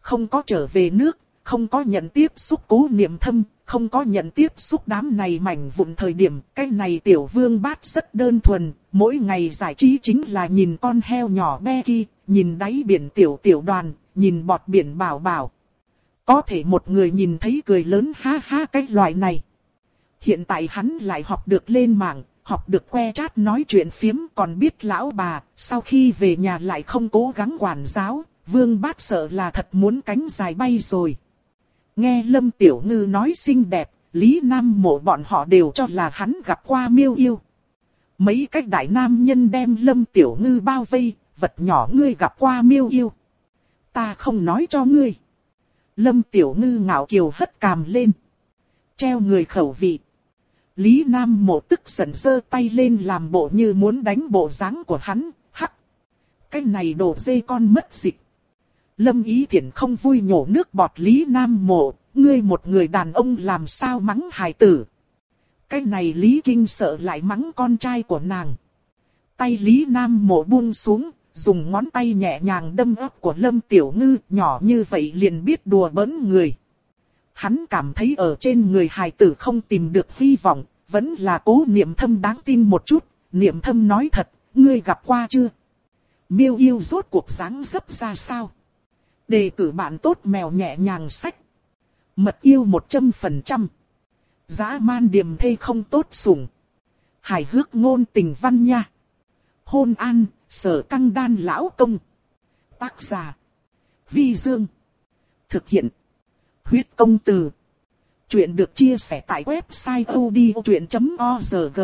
Không có trở về nước, không có nhận tiếp xúc cố niệm thâm, không có nhận tiếp xúc đám này mảnh vụn thời điểm, cái này tiểu vương bát rất đơn thuần, mỗi ngày giải trí chính là nhìn con heo nhỏ be kia, nhìn đáy biển tiểu tiểu đoàn, nhìn bọt biển bảo bảo. Có thể một người nhìn thấy cười lớn ha ha cái loại này. Hiện tại hắn lại học được lên mạng, học được que chat nói chuyện phiếm còn biết lão bà, sau khi về nhà lại không cố gắng quản giáo, vương bát sợ là thật muốn cánh dài bay rồi. Nghe Lâm Tiểu Ngư nói xinh đẹp, Lý Nam mộ bọn họ đều cho là hắn gặp qua miêu yêu. Mấy cách đại nam nhân đem Lâm Tiểu Ngư bao vây, vật nhỏ ngươi gặp qua miêu yêu. Ta không nói cho ngươi. Lâm Tiểu Ngư ngạo kiều hất cằm lên. Treo người khẩu vị. Lý Nam mộ tức giận giơ tay lên làm bộ như muốn đánh bộ dáng của hắn, hắc. Cái này đổ dê con mất dịch. Lâm Ý Thiển không vui nhổ nước bọt Lý Nam mộ, ngươi một người đàn ông làm sao mắng hài tử. Cái này Lý Kinh sợ lại mắng con trai của nàng. Tay Lý Nam mộ buông xuống, dùng ngón tay nhẹ nhàng đâm ấp của Lâm Tiểu Ngư, nhỏ như vậy liền biết đùa bỡn người. Hắn cảm thấy ở trên người hài tử không tìm được hy vọng, vẫn là cố niệm thâm đáng tin một chút, niệm thâm nói thật, ngươi gặp qua chưa? Miêu yêu rốt cuộc dáng dấp ra sao? Đề cử bạn tốt mèo nhẹ nhàng sách. Mật yêu 100%. Giá man điểm thê không tốt sủng. Hài hước ngôn tình văn nha. Hôn an, sở căng đan lão công. Tác giả. Vi Dương. Thực hiện. Huyết công từ. Chuyện được chia sẻ tại website odchuyện.org.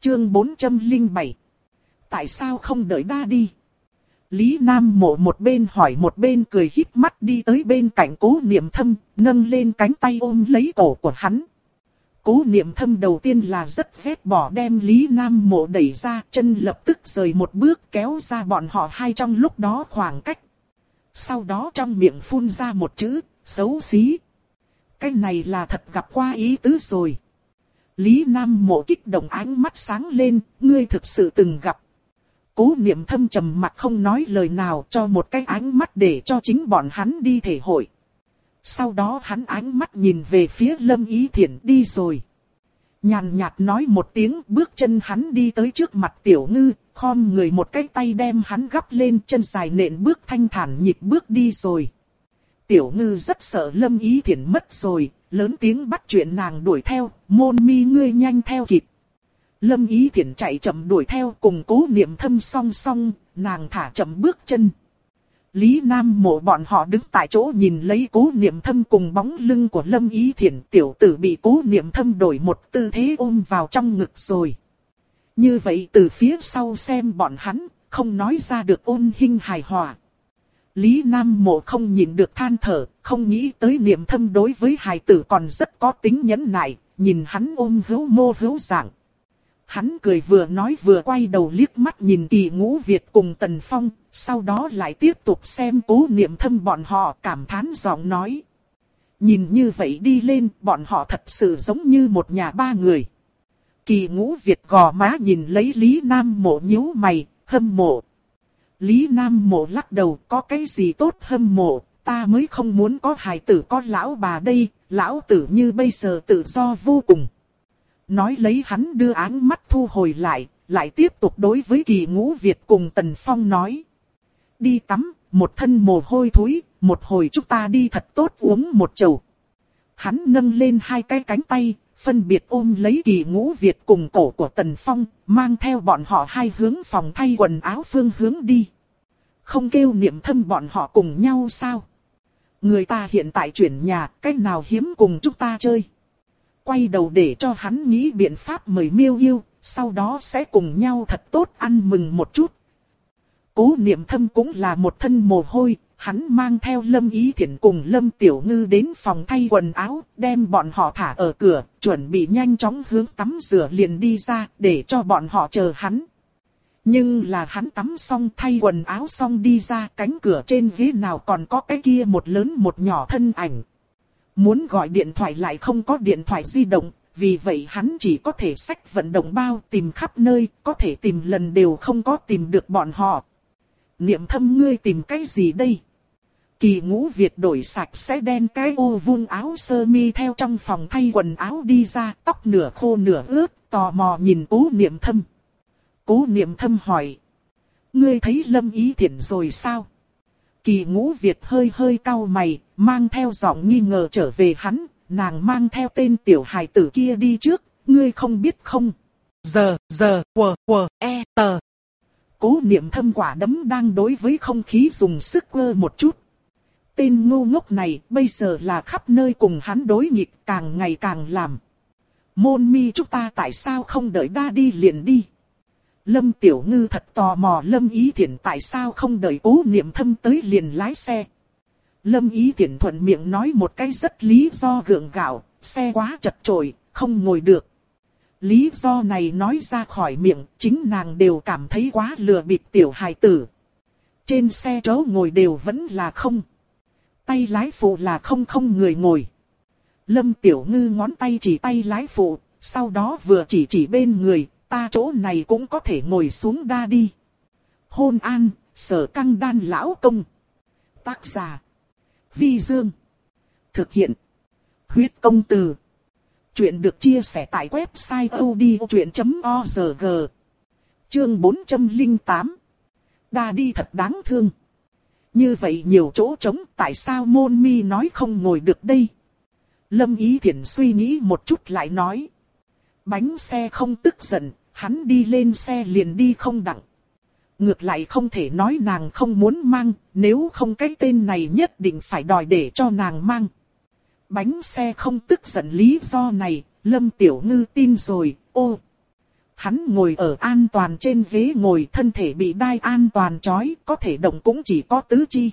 Chương 407. Tại sao không đợi đa đi? Lý Nam mộ một bên hỏi một bên cười híp mắt đi tới bên cạnh cố niệm thâm, nâng lên cánh tay ôm lấy cổ của hắn. Cố niệm thâm đầu tiên là rất ghét bỏ đem Lý Nam mộ đẩy ra, chân lập tức rời một bước kéo ra bọn họ hai trong lúc đó khoảng cách. Sau đó trong miệng phun ra một chữ, xấu xí. Cái này là thật gặp qua ý tứ rồi. Lý Nam mộ kích động ánh mắt sáng lên, ngươi thực sự từng gặp. Cố niệm thâm trầm mặt không nói lời nào cho một cái ánh mắt để cho chính bọn hắn đi thể hội. Sau đó hắn ánh mắt nhìn về phía lâm ý thiện đi rồi. Nhàn nhạt nói một tiếng bước chân hắn đi tới trước mặt tiểu ngư, khom người một cái tay đem hắn gắp lên chân dài nện bước thanh thản nhịp bước đi rồi. Tiểu ngư rất sợ lâm ý thiện mất rồi, lớn tiếng bắt chuyện nàng đuổi theo, môn mi ngươi nhanh theo kịp. Lâm ý thiển chạy chậm đuổi theo cùng cố niệm thâm song song, nàng thả chậm bước chân. Lý Nam mộ bọn họ đứng tại chỗ nhìn lấy cố niệm thâm cùng bóng lưng của Lâm Ý Thiển tiểu tử bị cố niệm thâm đổi một tư thế ôm vào trong ngực rồi. Như vậy từ phía sau xem bọn hắn, không nói ra được ôn hình hài hòa. Lý Nam Mộ không nhìn được than thở, không nghĩ tới niệm thâm đối với hài tử còn rất có tính nhẫn nại, nhìn hắn ôm hữu mô hữu dạng. Hắn cười vừa nói vừa quay đầu liếc mắt nhìn kỳ ngũ Việt cùng Tần Phong, sau đó lại tiếp tục xem cố niệm thâm bọn họ cảm thán giọng nói. Nhìn như vậy đi lên, bọn họ thật sự giống như một nhà ba người. Kỳ ngũ Việt gò má nhìn lấy Lý Nam mộ nhíu mày, hâm mộ. Lý Nam mộ lắc đầu có cái gì tốt hâm mộ, ta mới không muốn có hài tử có lão bà đây, lão tử như bây giờ tự do vô cùng. Nói lấy hắn đưa áng mắt thu hồi lại, lại tiếp tục đối với kỳ ngũ Việt cùng Tần Phong nói. Đi tắm, một thân mồ hôi thối, một hồi chúng ta đi thật tốt uống một chầu. Hắn nâng lên hai cái cánh tay, phân biệt ôm lấy kỳ ngũ Việt cùng cổ của Tần Phong, mang theo bọn họ hai hướng phòng thay quần áo phương hướng đi. Không kêu niệm thâm bọn họ cùng nhau sao? Người ta hiện tại chuyển nhà, cách nào hiếm cùng chúng ta chơi. Quay đầu để cho hắn nghĩ biện pháp mời miêu yêu, sau đó sẽ cùng nhau thật tốt ăn mừng một chút. Cố niệm thâm cũng là một thân mồ hôi, hắn mang theo Lâm Ý Thiển cùng Lâm Tiểu Ngư đến phòng thay quần áo, đem bọn họ thả ở cửa, chuẩn bị nhanh chóng hướng tắm rửa liền đi ra, để cho bọn họ chờ hắn. Nhưng là hắn tắm xong thay quần áo xong đi ra cánh cửa trên ghế nào còn có cái kia một lớn một nhỏ thân ảnh. Muốn gọi điện thoại lại không có điện thoại di động, vì vậy hắn chỉ có thể sách vận động bao tìm khắp nơi, có thể tìm lần đều không có tìm được bọn họ. Niệm thâm ngươi tìm cái gì đây? Kỳ ngũ Việt đổi sạch sẽ đen cái ô vuông áo sơ mi theo trong phòng thay quần áo đi ra, tóc nửa khô nửa ướt, tò mò nhìn cố niệm thâm. Cố niệm thâm hỏi. Ngươi thấy lâm ý thiện rồi sao? Kỳ ngũ Việt hơi hơi cau mày, mang theo giọng nghi ngờ trở về hắn, nàng mang theo tên tiểu hài tử kia đi trước, ngươi không biết không? Giờ, giờ, quờ, quờ, e, tờ. Cố niệm thâm quả đấm đang đối với không khí dùng sức quơ một chút. Tên ngu ngốc này bây giờ là khắp nơi cùng hắn đối nghịch càng ngày càng làm. Môn mi chúng ta tại sao không đợi đa đi liền đi. Lâm Tiểu Ngư thật tò mò Lâm Ý Thiển tại sao không đợi cố niệm thâm tới liền lái xe. Lâm Ý Thiển thuận miệng nói một cái rất lý do gượng gạo, xe quá chật trội, không ngồi được. Lý do này nói ra khỏi miệng, chính nàng đều cảm thấy quá lừa bịp tiểu hài tử. Trên xe chỗ ngồi đều vẫn là không. Tay lái phụ là không không người ngồi. Lâm Tiểu Ngư ngón tay chỉ tay lái phụ, sau đó vừa chỉ chỉ bên người, ta chỗ này cũng có thể ngồi xuống đa đi. Hôn an, sở căng đan lão công. Tác giả. Vi Dương. Thực hiện. Huyết công từ. Chuyện được chia sẻ tại website odchuyện.org. Chương 408. Đa đi thật đáng thương. Như vậy nhiều chỗ trống tại sao môn mi nói không ngồi được đây? Lâm Ý Thiển suy nghĩ một chút lại nói. Bánh xe không tức giận, hắn đi lên xe liền đi không đặng. Ngược lại không thể nói nàng không muốn mang, nếu không cái tên này nhất định phải đòi để cho nàng mang. Bánh xe không tức giận lý do này, Lâm Tiểu Ngư tin rồi, ô. Hắn ngồi ở an toàn trên ghế ngồi thân thể bị đai an toàn chói, có thể động cũng chỉ có tứ chi.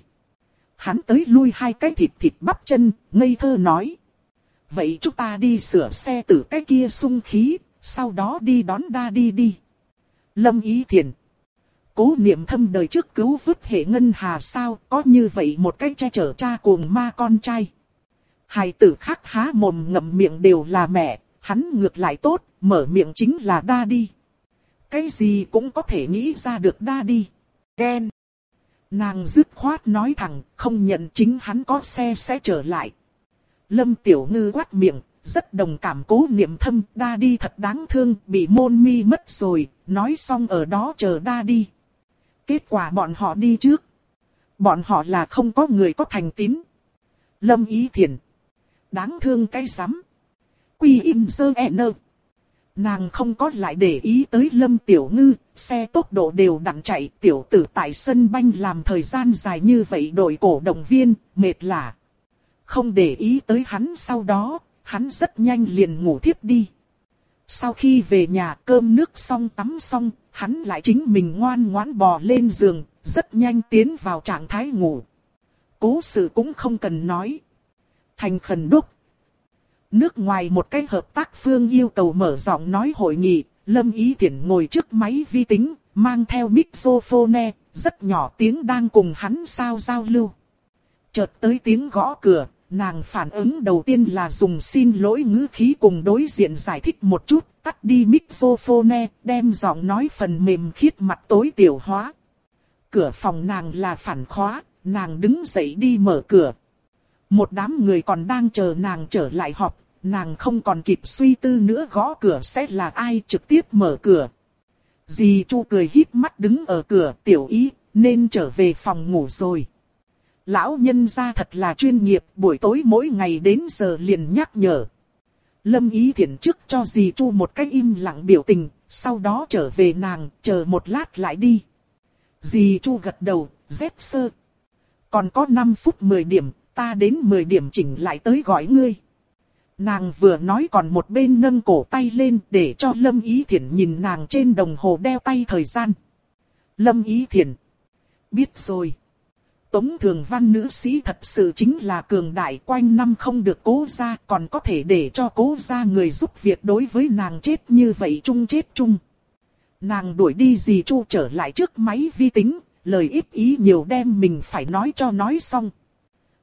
Hắn tới lui hai cái thịt thịt bắp chân, ngây thơ nói. Vậy chúng ta đi sửa xe từ cái kia sung khí, sau đó đi đón đa đi đi. Lâm Ý Thiền. Cố niệm thâm đời trước cứu vứt hệ ngân hà sao, có như vậy một cách che chở cha cuồng ma con trai. Hài tử khác há mồm ngậm miệng đều là mẹ, hắn ngược lại tốt, mở miệng chính là đa đi. Cái gì cũng có thể nghĩ ra được đa đi. Ghen. Nàng dứt khoát nói thẳng, không nhận chính hắn có xe sẽ trở lại. Lâm Tiểu Ngư quát miệng, rất đồng cảm cố niệm thâm, đa đi thật đáng thương, bị môn mi mất rồi, nói xong ở đó chờ đa đi. Kết quả bọn họ đi trước. Bọn họ là không có người có thành tín. Lâm Ý Thiền. Đáng thương cái rắm Quy im sơ e nơ. Nàng không có lại để ý tới Lâm Tiểu Ngư, xe tốc độ đều đặn chạy, tiểu tử tại sân banh làm thời gian dài như vậy đội cổ động viên, mệt lạ. Không để ý tới hắn sau đó, hắn rất nhanh liền ngủ thiếp đi. Sau khi về nhà cơm nước xong tắm xong, hắn lại chính mình ngoan ngoãn bò lên giường, rất nhanh tiến vào trạng thái ngủ. Cố sự cũng không cần nói. Thành khẩn đúc. Nước ngoài một cái hợp tác phương yêu cầu mở giọng nói hội nghị, Lâm Ý Thiển ngồi trước máy vi tính, mang theo microphone, rất nhỏ tiếng đang cùng hắn sao giao lưu. Chợt tới tiếng gõ cửa, nàng phản ứng đầu tiên là dùng xin lỗi ngữ khí cùng đối diện giải thích một chút, tắt đi microphone, đem giọng nói phần mềm khiết mặt tối tiểu hóa. Cửa phòng nàng là phản khóa, nàng đứng dậy đi mở cửa. Một đám người còn đang chờ nàng trở lại họp, nàng không còn kịp suy tư nữa gõ cửa sẽ là ai trực tiếp mở cửa. Dì Chu cười híp mắt đứng ở cửa tiểu ý, nên trở về phòng ngủ rồi. Lão nhân gia thật là chuyên nghiệp, buổi tối mỗi ngày đến giờ liền nhắc nhở. Lâm ý thiện trước cho dì Chu một cách im lặng biểu tình, sau đó trở về nàng, chờ một lát lại đi. Dì Chu gật đầu, dép sơ. Còn có 5 phút 10 điểm, ta đến 10 điểm chỉnh lại tới gọi ngươi. Nàng vừa nói còn một bên nâng cổ tay lên để cho Lâm Ý Thiển nhìn nàng trên đồng hồ đeo tay thời gian. Lâm Ý Thiển. Biết rồi. Tống Thường Văn nữ sĩ thật sự chính là cường đại quanh năm không được cố ra còn có thể để cho cố ra người giúp việc đối với nàng chết như vậy chung chết chung. Nàng đuổi đi gì chu trở lại trước máy vi tính, lời ít ý nhiều đem mình phải nói cho nói xong.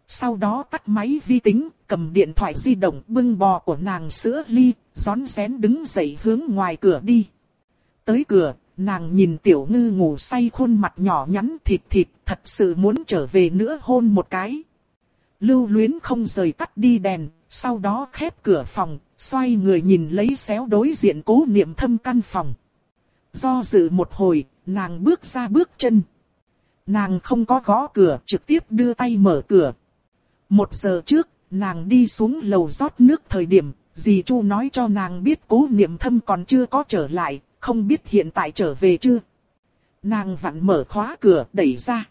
Sau đó tắt máy vi tính, cầm điện thoại di động bưng bò của nàng sữa ly, gión xén đứng dậy hướng ngoài cửa đi. Tới cửa, nàng nhìn tiểu ngư ngủ say khuôn mặt nhỏ nhắn thịt thịt, thật sự muốn trở về nữa hôn một cái. Lưu luyến không rời tắt đi đèn, sau đó khép cửa phòng, xoay người nhìn lấy xéo đối diện cố niệm thâm căn phòng. Do dự một hồi, nàng bước ra bước chân. Nàng không có gõ cửa, trực tiếp đưa tay mở cửa. Một giờ trước, nàng đi xuống lầu rót nước thời điểm, dì Chu nói cho nàng biết cố niệm thâm còn chưa có trở lại, không biết hiện tại trở về chưa. Nàng vặn mở khóa cửa đẩy ra.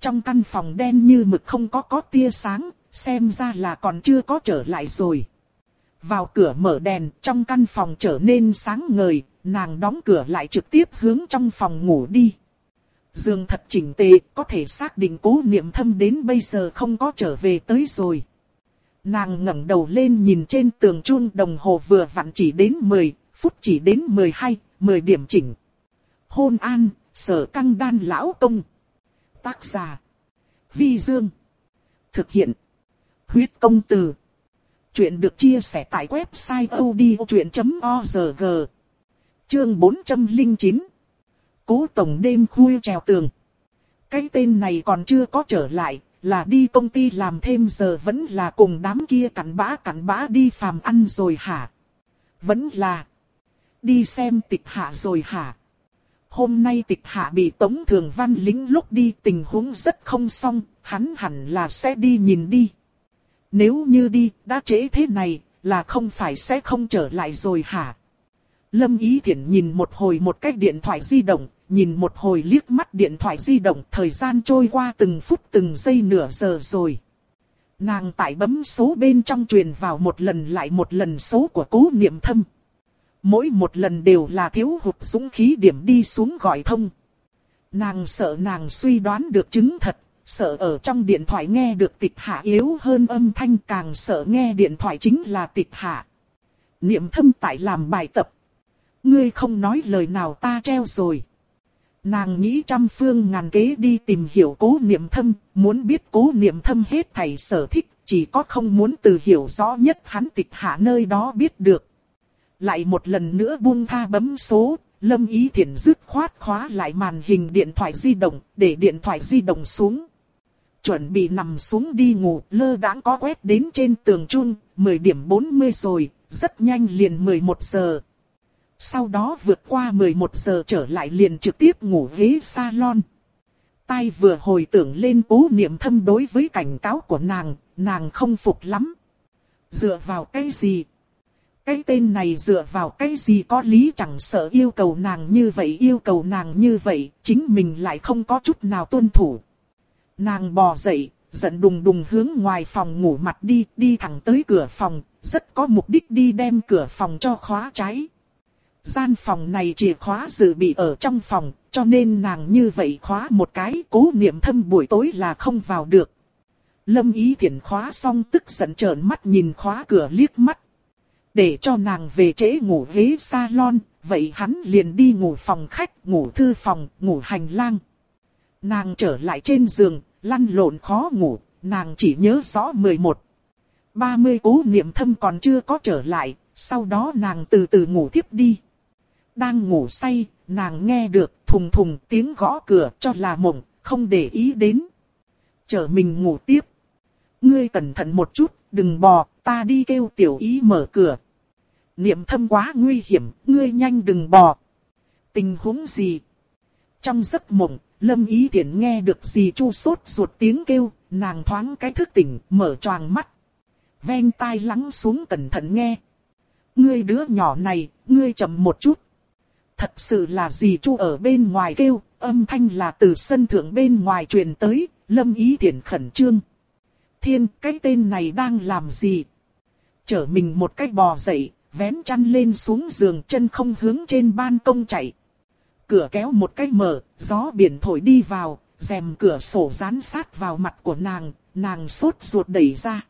Trong căn phòng đen như mực không có có tia sáng, xem ra là còn chưa có trở lại rồi. Vào cửa mở đèn, trong căn phòng trở nên sáng ngời, nàng đóng cửa lại trực tiếp hướng trong phòng ngủ đi. Dương thật chỉnh tề, có thể xác định cố niệm thâm đến bây giờ không có trở về tới rồi. Nàng ngẩng đầu lên nhìn trên tường chuông đồng hồ vừa vặn chỉ đến 10, phút chỉ đến 12, 10 điểm chỉnh. Hôn an, sở căng đan lão công. Tác giả. Vi Dương. Thực hiện. Huyết công từ. Chuyện được chia sẻ tại website odchuyện.org. Chương 409. Cố tổng đêm khuya trèo tường. Cái tên này còn chưa có trở lại, là đi công ty làm thêm giờ vẫn là cùng đám kia cặn bã cặn bã đi phàm ăn rồi hả? Vẫn là đi xem tịch hạ rồi hả? Hôm nay tịch hạ bị Tống Thường Văn lính lúc đi tình huống rất không xong, hắn hẳn là sẽ đi nhìn đi. Nếu như đi, đã trễ thế này, là không phải sẽ không trở lại rồi hả? Lâm Ý Thiển nhìn một hồi một cái điện thoại di động, nhìn một hồi liếc mắt điện thoại di động, thời gian trôi qua từng phút từng giây nửa giờ rồi. Nàng tại bấm số bên trong truyền vào một lần lại một lần số của cố niệm thâm. Mỗi một lần đều là thiếu hụt dũng khí điểm đi xuống gọi thông. Nàng sợ nàng suy đoán được chứng thật, sợ ở trong điện thoại nghe được tịch hạ yếu hơn âm thanh càng sợ nghe điện thoại chính là tịch hạ. Niệm thâm tại làm bài tập. Ngươi không nói lời nào ta treo rồi. Nàng nghĩ trăm phương ngàn kế đi tìm hiểu cố niệm thâm, muốn biết cố niệm thâm hết thảy sở thích, chỉ có không muốn từ hiểu rõ nhất hắn tịch hạ nơi đó biết được. Lại một lần nữa buông tha bấm số, lâm ý Thiển dứt khoát khóa lại màn hình điện thoại di động, để điện thoại di động xuống. Chuẩn bị nằm xuống đi ngủ, lơ đãng có quét đến trên tường chun, 10 điểm 40 rồi, rất nhanh liền 11 giờ. Sau đó vượt qua 11 giờ trở lại liền trực tiếp ngủ ghế salon. Tai vừa hồi tưởng lên cố niệm thâm đối với cảnh cáo của nàng, nàng không phục lắm. Dựa vào cái gì? Cái tên này dựa vào cái gì có lý chẳng sợ yêu cầu nàng như vậy yêu cầu nàng như vậy, chính mình lại không có chút nào tuân thủ. Nàng bò dậy, giận đùng đùng hướng ngoài phòng ngủ mặt đi, đi thẳng tới cửa phòng, rất có mục đích đi đem cửa phòng cho khóa trái. Gian phòng này chìa khóa dự bị ở trong phòng, cho nên nàng như vậy khóa một cái cố niệm thâm buổi tối là không vào được. Lâm ý thiện khóa xong tức giận trợn mắt nhìn khóa cửa liếc mắt. Để cho nàng về trễ ngủ ghế salon, vậy hắn liền đi ngủ phòng khách, ngủ thư phòng, ngủ hành lang. Nàng trở lại trên giường, lăn lộn khó ngủ, nàng chỉ nhớ rõ 11. 30 cố niệm thâm còn chưa có trở lại, sau đó nàng từ từ ngủ tiếp đi. Đang ngủ say, nàng nghe được thùng thùng tiếng gõ cửa cho là mộng, không để ý đến. Chở mình ngủ tiếp. Ngươi cẩn thận một chút, đừng bò, ta đi kêu tiểu ý mở cửa. Niệm thâm quá nguy hiểm, ngươi nhanh đừng bò. Tình huống gì? Trong giấc mộng, lâm ý tiện nghe được gì chu sốt ruột tiếng kêu, nàng thoáng cái thức tỉnh, mở choàng mắt. Ven tai lắng xuống cẩn thận nghe. Ngươi đứa nhỏ này, ngươi chậm một chút. Thật sự là gì chu ở bên ngoài kêu, âm thanh là từ sân thượng bên ngoài truyền tới, lâm ý tiện khẩn trương. Thiên, cái tên này đang làm gì? Chở mình một cách bò dậy, vén chăn lên xuống giường chân không hướng trên ban công chạy. Cửa kéo một cách mở, gió biển thổi đi vào, rèm cửa sổ dán sát vào mặt của nàng, nàng sốt ruột đẩy ra.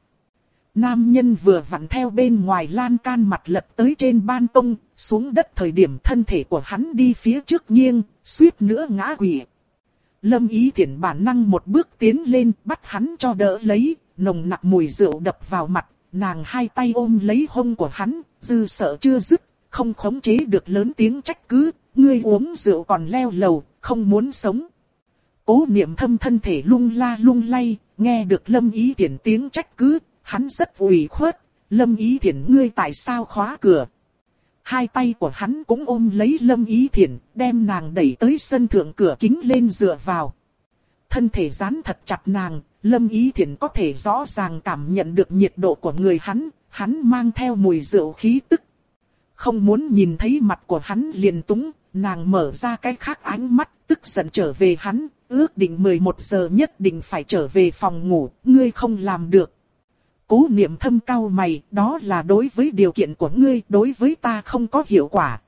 Nam nhân vừa vặn theo bên ngoài lan can mặt lật tới trên ban công, xuống đất thời điểm thân thể của hắn đi phía trước nghiêng, suýt nữa ngã quỵ. Lâm ý thiện bản năng một bước tiến lên, bắt hắn cho đỡ lấy, nồng nặc mùi rượu đập vào mặt, nàng hai tay ôm lấy hông của hắn, dư sợ chưa dứt, không khống chế được lớn tiếng trách cứ, ngươi uống rượu còn leo lầu, không muốn sống. Cố niệm thâm thân thể lung la lung lay, nghe được lâm ý thiển tiếng trách cứ, hắn rất ủy khuất, lâm ý thiển ngươi tại sao khóa cửa. Hai tay của hắn cũng ôm lấy lâm ý thiển, đem nàng đẩy tới sân thượng cửa kính lên dựa vào. Thân thể dán thật chặt nàng, lâm ý thiện có thể rõ ràng cảm nhận được nhiệt độ của người hắn, hắn mang theo mùi rượu khí tức. Không muốn nhìn thấy mặt của hắn liền túng, nàng mở ra cái khác ánh mắt, tức giận trở về hắn, ước định 11 giờ nhất định phải trở về phòng ngủ, ngươi không làm được. Cố niệm thâm cao mày, đó là đối với điều kiện của ngươi, đối với ta không có hiệu quả.